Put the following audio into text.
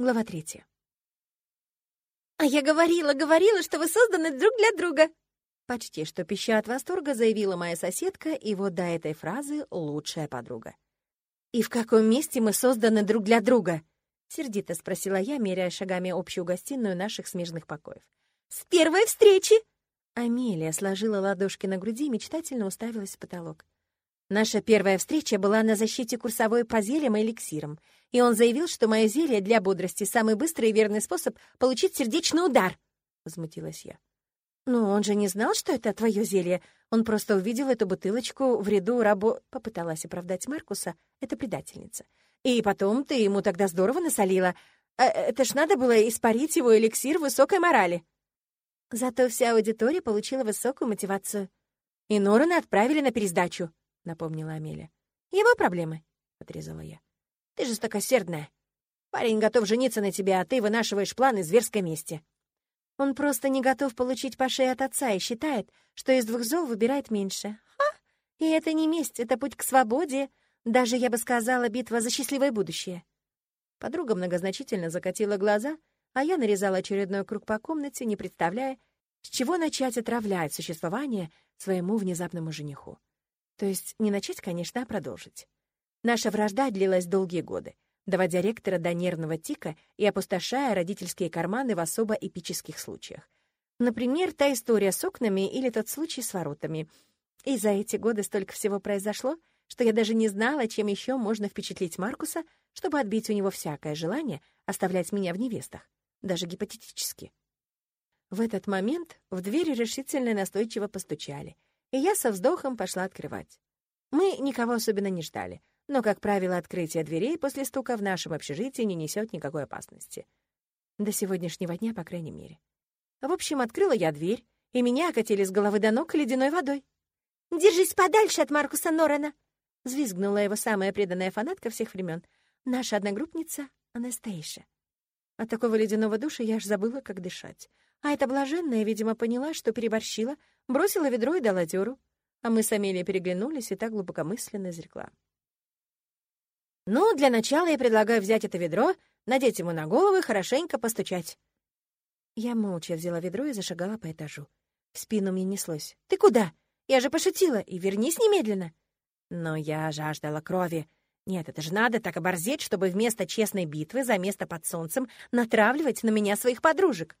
Глава третья. «А я говорила, говорила, что вы созданы друг для друга!» Почти что пища от восторга заявила моя соседка, и вот до этой фразы лучшая подруга. «И в каком месте мы созданы друг для друга?» — сердито спросила я, меряя шагами общую гостиную наших смежных покоев. «С первой встречи!» Амелия сложила ладошки на груди и мечтательно уставилась в потолок. Наша первая встреча была на защите курсовой по зельям и эликсирам, и он заявил, что мое зелье для бодрости — самый быстрый и верный способ получить сердечный удар. Возмутилась я. «Ну, он же не знал, что это твое зелье. Он просто увидел эту бутылочку в ряду рабо...» Попыталась оправдать Маркуса, это предательница. «И потом ты ему тогда здорово насолила. А, это ж надо было испарить его эликсир высокой морали». Зато вся аудитория получила высокую мотивацию. И Норана отправили на пересдачу, — напомнила Амелия. «Его проблемы», — отрезала я. «Ты жестокосердная. Парень готов жениться на тебе, а ты вынашиваешь планы зверской мести». Он просто не готов получить по шее от отца и считает, что из двух зол выбирает меньше. Ха! И это не месть, это путь к свободе. Даже, я бы сказала, битва за счастливое будущее. Подруга многозначительно закатила глаза — а я нарезала очередной круг по комнате, не представляя, с чего начать отравлять существование своему внезапному жениху. То есть не начать, конечно, а продолжить. Наша вражда длилась долгие годы, доводя ректора до нервного тика и опустошая родительские карманы в особо эпических случаях. Например, та история с окнами или тот случай с воротами. И за эти годы столько всего произошло, что я даже не знала, чем еще можно впечатлить Маркуса, чтобы отбить у него всякое желание оставлять меня в невестах даже гипотетически. В этот момент в дверь решительно и настойчиво постучали, и я со вздохом пошла открывать. Мы никого особенно не ждали, но, как правило, открытие дверей после стука в нашем общежитии не несет никакой опасности. До сегодняшнего дня, по крайней мере. В общем, открыла я дверь, и меня окатили с головы до ног ледяной водой. «Держись подальше от Маркуса Норана!» — взвизгнула его самая преданная фанатка всех времен, наша одногруппница Анастейша. От такого ледяного душа я аж забыла, как дышать. А эта блаженная, видимо, поняла, что переборщила, бросила ведро и дала дёру. А мы с Амелией переглянулись и так глубокомысленно изрекла. «Ну, для начала я предлагаю взять это ведро, надеть ему на голову и хорошенько постучать». Я молча взяла ведро и зашагала по этажу. В спину мне неслось. «Ты куда? Я же пошутила, и вернись немедленно». Но я жаждала крови, нет, это же надо так оборзеть, чтобы вместо честной битвы за место под солнцем натравливать на меня своих подружек.